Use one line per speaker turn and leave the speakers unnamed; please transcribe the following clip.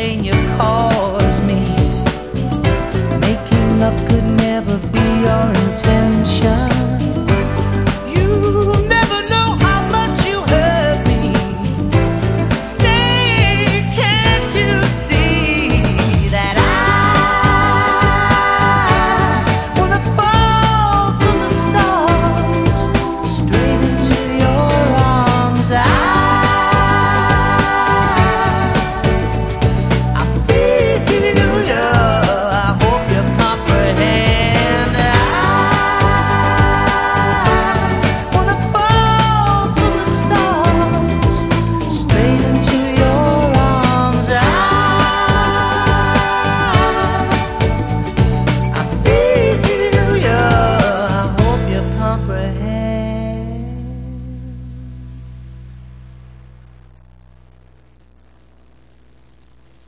pain you cause me. Making up could never be your intention.